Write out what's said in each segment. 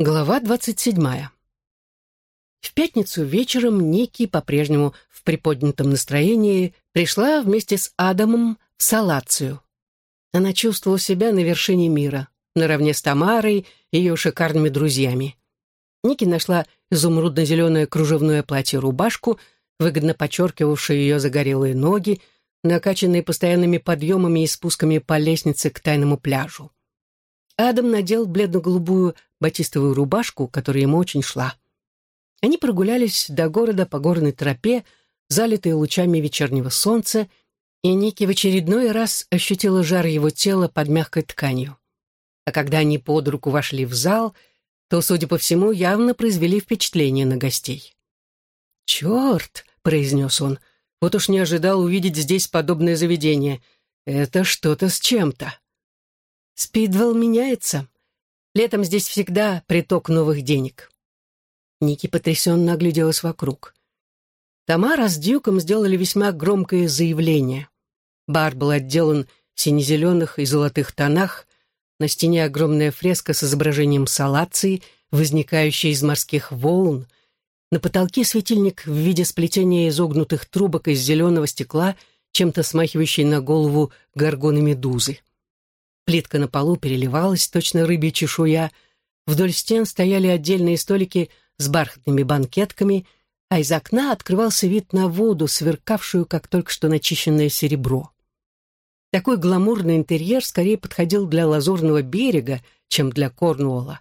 Глава двадцать седьмая. В пятницу вечером Ники, по-прежнему в приподнятом настроении, пришла вместе с Адамом в Салацию. Она чувствовала себя на вершине мира, наравне с Тамарой и ее шикарными друзьями. Ники нашла изумрудно-зеленое кружевное платье-рубашку, выгодно подчеркивавшее ее загорелые ноги, накачанные постоянными подъемами и спусками по лестнице к тайному пляжу. Адам надел бледно-голубую батистовую рубашку, которая ему очень шла. Они прогулялись до города по горной тропе, залитой лучами вечернего солнца, и Ники в очередной раз ощутила жар его тела под мягкой тканью. А когда они под руку вошли в зал, то, судя по всему, явно произвели впечатление на гостей. «Черт!» — произнес он. «Вот уж не ожидал увидеть здесь подобное заведение. Это что-то с чем-то». Спидвелл меняется. Летом здесь всегда приток новых денег. Ники потрясенно огляделась вокруг. Тамара с Дюком сделали весьма громкое заявление. Бар был отделан в сине-зеленых и золотых тонах, на стене огромная фреска с изображением салации, возникающей из морских волн, на потолке светильник в виде сплетения изогнутых трубок из зеленого стекла, чем-то смахивающий на голову горгоны медузы. Плитка на полу переливалась, точно рыбья чешуя. Вдоль стен стояли отдельные столики с бархатными банкетками, а из окна открывался вид на воду, сверкавшую, как только что начищенное серебро. Такой гламурный интерьер скорее подходил для лазурного берега, чем для Корнуолла.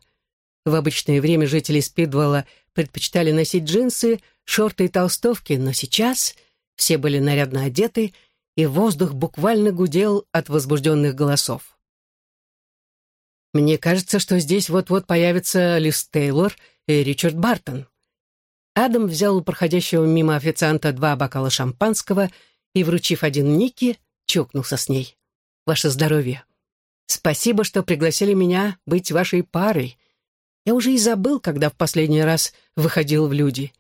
В обычное время жители Спидвелла предпочитали носить джинсы, шорты и толстовки, но сейчас все были нарядно одеты, и воздух буквально гудел от возбужденных голосов. Мне кажется, что здесь вот-вот появятся Лиз Тейлор и Ричард Бартон. Адам взял у проходящего мимо официанта два бокала шампанского и, вручив один Нике, чокнулся с ней. «Ваше здоровье! Спасибо, что пригласили меня быть вашей парой. Я уже и забыл, когда в последний раз выходил в люди,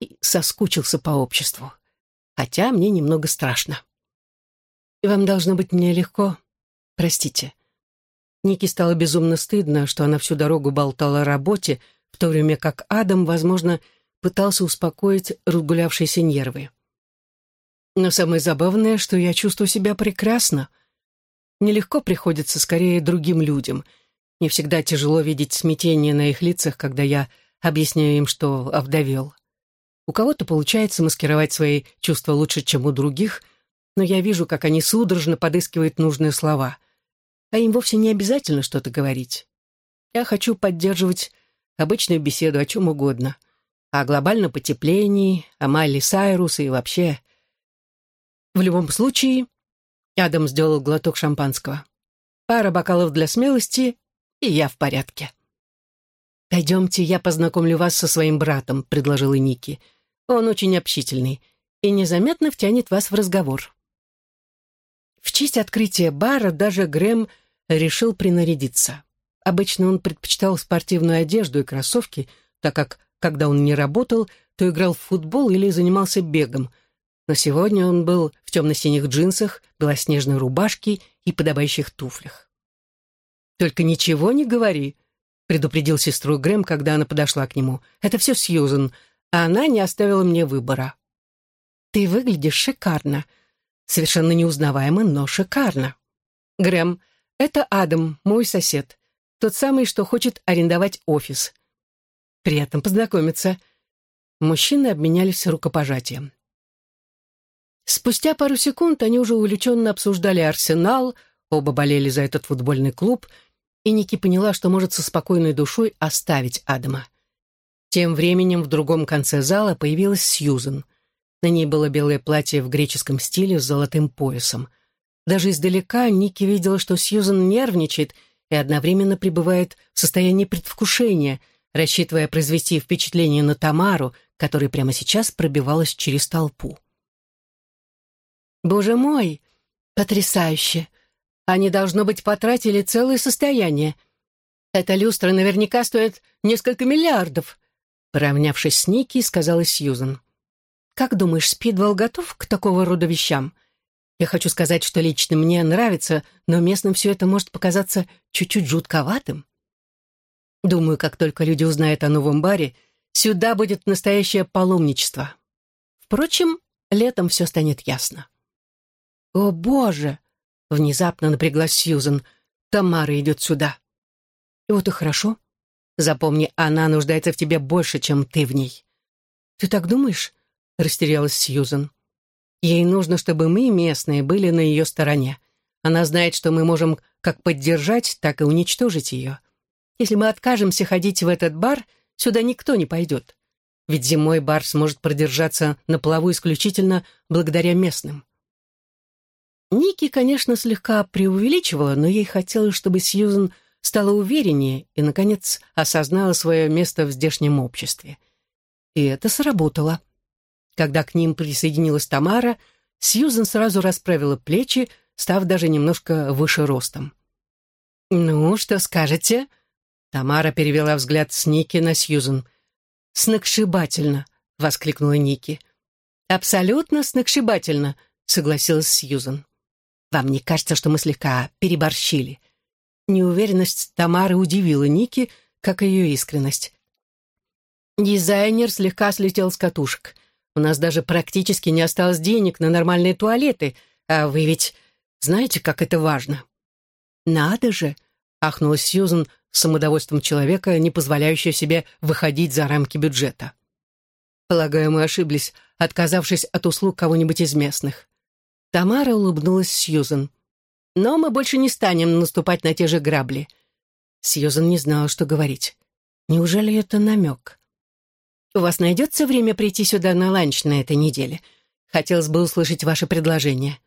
и соскучился по обществу. Хотя мне немного страшно. И вам должно быть мне легко. Простите. Нике стало безумно стыдно, что она всю дорогу болтала о работе, в то время как Адам, возможно, пытался успокоить разгулявшиеся нервы. Но самое забавное, что я чувствую себя прекрасно. Нелегко приходится скорее другим людям. Не всегда тяжело видеть смятение на их лицах, когда я объясняю им, что овдовел. У кого-то получается маскировать свои чувства лучше, чем у других, но я вижу, как они судорожно подыскивают нужные слова — а им вовсе не обязательно что-то говорить. Я хочу поддерживать обычную беседу о чем угодно. О глобальном потеплении, о Майли Сайрус и вообще. В любом случае, Адам сделал глоток шампанского. Пара бокалов для смелости, и я в порядке. «Пойдемте, я познакомлю вас со своим братом», — предложила Ники. «Он очень общительный и незаметно втянет вас в разговор». В честь открытия бара даже Грэм решил принарядиться. Обычно он предпочитал спортивную одежду и кроссовки, так как, когда он не работал, то играл в футбол или занимался бегом. Но сегодня он был в темно-синих джинсах, белоснежной рубашке и подобающих туфлях. «Только ничего не говори», — предупредил сестру Грэм, когда она подошла к нему. «Это все Сьюзен, а она не оставила мне выбора». «Ты выглядишь шикарно», совершенно неузнаваемо, но шикарно. Грэм, это Адам, мой сосед. Тот самый, что хочет арендовать офис. Приятно познакомиться. Мужчины обменялись рукопожатием. Спустя пару секунд они уже увлеченно обсуждали Арсенал, оба болели за этот футбольный клуб, и Ники поняла, что может со спокойной душой оставить Адама. Тем временем в другом конце зала появилась Сьюзен — на ней было белое платье в греческом стиле с золотым поясом. Даже издалека Ники видела, что Сьюзан нервничает и одновременно пребывает в состоянии предвкушения, рассчитывая произвести впечатление на Тамару, которая прямо сейчас пробивалась через толпу. «Боже мой! Потрясающе! Они, должно быть, потратили целое состояние. Эта люстра наверняка стоит несколько миллиардов!» Поравнявшись с Ники, сказала Сьюзан. Как думаешь, Спидвелл готов к такого рода вещам? Я хочу сказать, что лично мне нравится, но местным все это может показаться чуть-чуть жутковатым. Думаю, как только люди узнают о новом баре, сюда будет настоящее паломничество. Впрочем, летом все станет ясно. «О, Боже!» — внезапно напряглась Сьюзен. «Тамара идет сюда». «Вот и хорошо. Запомни, она нуждается в тебе больше, чем ты в ней». «Ты так думаешь?» — растерялась Сьюзен. «Ей нужно, чтобы мы, местные, были на ее стороне. Она знает, что мы можем как поддержать, так и уничтожить ее. Если мы откажемся ходить в этот бар, сюда никто не пойдет. Ведь зимой бар сможет продержаться на плаву исключительно благодаря местным. Ники, конечно, слегка преувеличивала, но ей хотелось, чтобы Сьюзен стала увереннее и, наконец, осознала свое место в здешнем обществе. И это сработало. Когда к ним присоединилась Тамара, Сьюзен сразу расправила плечи, став даже немножко выше ростом. «Ну, что скажете?» Тамара перевела взгляд с Ники на Сьюзен. «Сногсшибательно!» — воскликнула Ники. «Абсолютно сногсшибательно!» — согласилась Сьюзен. «Вам не кажется, что мы слегка переборщили?» Неуверенность Тамары удивила Ники, как ее искренность. Дизайнер слегка слетел с катушек. У нас даже практически не осталось денег на нормальные туалеты, а вы ведь знаете, как это важно?» «Надо же!» — ахнула Сьюзен с самодовольством человека, не позволяющего себе выходить за рамки бюджета. «Полагаю, мы ошиблись, отказавшись от услуг кого-нибудь из местных». Тамара улыбнулась Сьюзен. «Но мы больше не станем наступать на те же грабли». Сьюзен не знала, что говорить. Неужели это намек? «У вас найдется время прийти сюда на ланч на этой неделе? Хотелось бы услышать ваше предложение».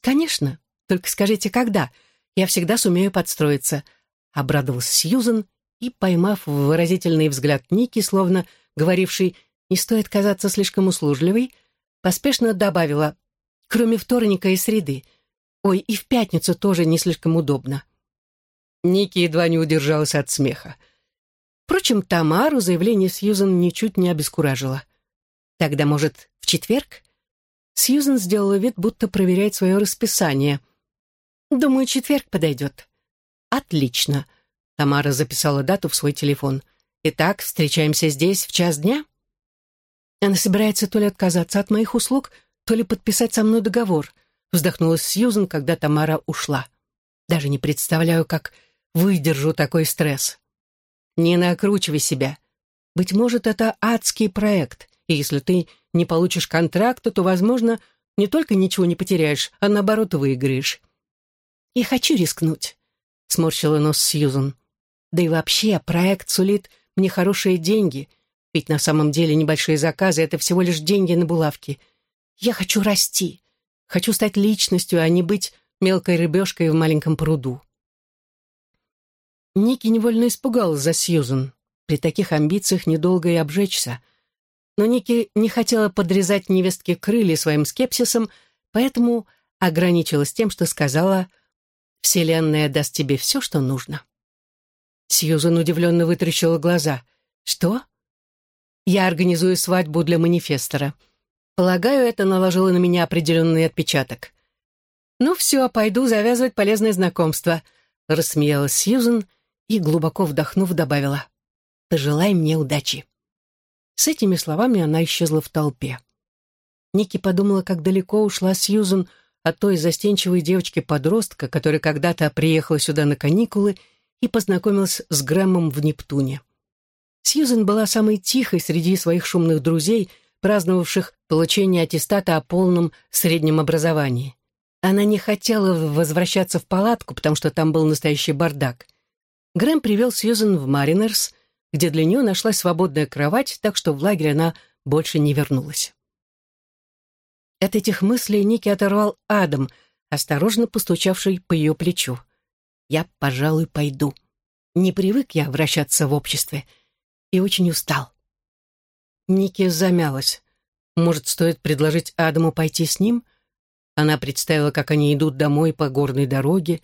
«Конечно, только скажите, когда. Я всегда сумею подстроиться», — обрадовался Сьюзен и, поймав выразительный взгляд Ники, словно говоривший «не стоит казаться слишком услужливой», поспешно добавила «кроме вторника и среды. Ой, и в пятницу тоже не слишком удобно». Ники едва не удержалась от смеха. Впрочем, Тамару заявление Сьюзен ничуть не обескуражило. «Тогда, может, в четверг?» Сьюзен сделала вид, будто проверяет свое расписание. «Думаю, четверг подойдет». «Отлично», — Тамара записала дату в свой телефон. «Итак, встречаемся здесь в час дня?» «Она собирается то ли отказаться от моих услуг, то ли подписать со мной договор», — вздохнула Сьюзен, когда Тамара ушла. «Даже не представляю, как выдержу такой стресс». «Не накручивай себя. Быть может, это адский проект, и если ты не получишь контракта, то, возможно, не только ничего не потеряешь, а наоборот выиграешь. «Я хочу рискнуть», — сморщила нос Сьюзан. «Да и вообще, проект сулит мне хорошие деньги, ведь на самом деле небольшие заказы — это всего лишь деньги на булавки. Я хочу расти, хочу стать личностью, а не быть мелкой рыбешкой в маленьком пруду». Ники невольно испугалась за Сьюзан. При таких амбициях недолго и обжечься — но Ники не хотела подрезать невестке крылья своим скепсисом, поэтому ограничилась тем, что сказала «Вселенная даст тебе все, что нужно». Сьюзан удивленно вытрящила глаза. «Что?» «Я организую свадьбу для манифестора. Полагаю, это наложило на меня определенный отпечаток». «Ну все, пойду завязывать полезное знакомство», — рассмеялась Сьюзан и, глубоко вдохнув, добавила. «Пожелай мне удачи». С этими словами она исчезла в толпе. Ники подумала, как далеко ушла Сьюзен от той застенчивой девочки-подростка, которая когда-то приехала сюда на каникулы и познакомилась с Грэмом в Нептуне. Сьюзен была самой тихой среди своих шумных друзей, праздновавших получение аттестата о полном среднем образовании. Она не хотела возвращаться в палатку, потому что там был настоящий бардак. Грэм привел Сьюзен в Маринерс, где для нее нашлась свободная кровать, так что в лагерь она больше не вернулась. От этих мыслей Ники оторвал Адам, осторожно постучавший по ее плечу. «Я, пожалуй, пойду. Не привык я вращаться в обществе и очень устал». Ники замялась. Может, стоит предложить Адаму пойти с ним? Она представила, как они идут домой по горной дороге,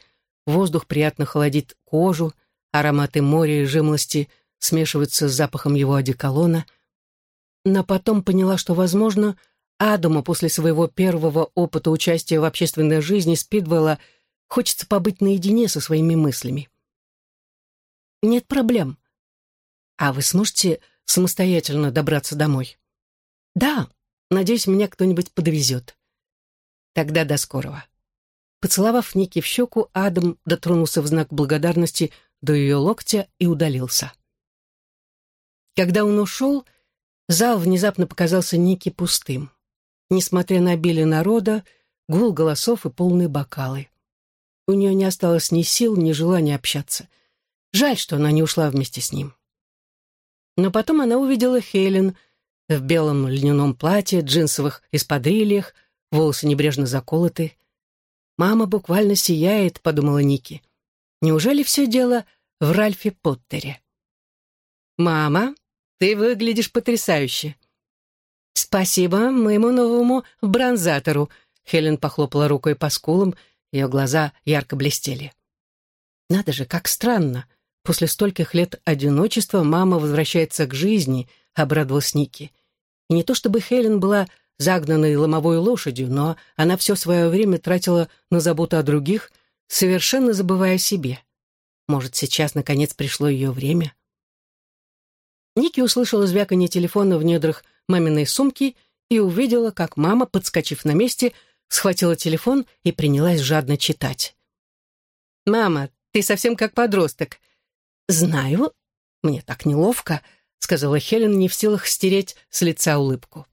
воздух приятно холодит кожу, ароматы моря и жимлости смешиваются с запахом его одеколона, но потом поняла, что, возможно, Адаму после своего первого опыта участия в общественной жизни Спидвелла хочется побыть наедине со своими мыслями. Нет проблем. А вы сможете самостоятельно добраться домой? Да, надеюсь, меня кто-нибудь подвезет. Тогда до скорого. Поцеловав Ники в щеку, Адам дотронулся в знак благодарности до ее локтя и удалился. Когда он ушел, зал внезапно показался Нике пустым. Несмотря на обилие народа, гул голосов и полные бокалы. У нее не осталось ни сил, ни желания общаться. Жаль, что она не ушла вместе с ним. Но потом она увидела Хелен в белом льняном платье, джинсовых эспадрильях, волосы небрежно заколоты. «Мама буквально сияет», — подумала Ники. «Неужели все дело в Ральфе Поттере?» «Мама, ты выглядишь потрясающе!» «Спасибо моему новому бронзатору», — Хелен похлопала рукой по скулам, ее глаза ярко блестели. «Надо же, как странно!» После стольких лет одиночества мама возвращается к жизни, обрадовалась Ники. И не то чтобы Хелен была загнанной ломовой лошадью, но она все свое время тратила на заботу о других, совершенно забывая о себе. Может, сейчас, наконец, пришло ее время? Ники услышала звяканье телефона в недрах маминой сумки и увидела, как мама, подскочив на месте, схватила телефон и принялась жадно читать. «Мама, ты совсем как подросток. «Знаю. Мне так неловко», — сказала Хелен, не в силах стереть с лица улыбку.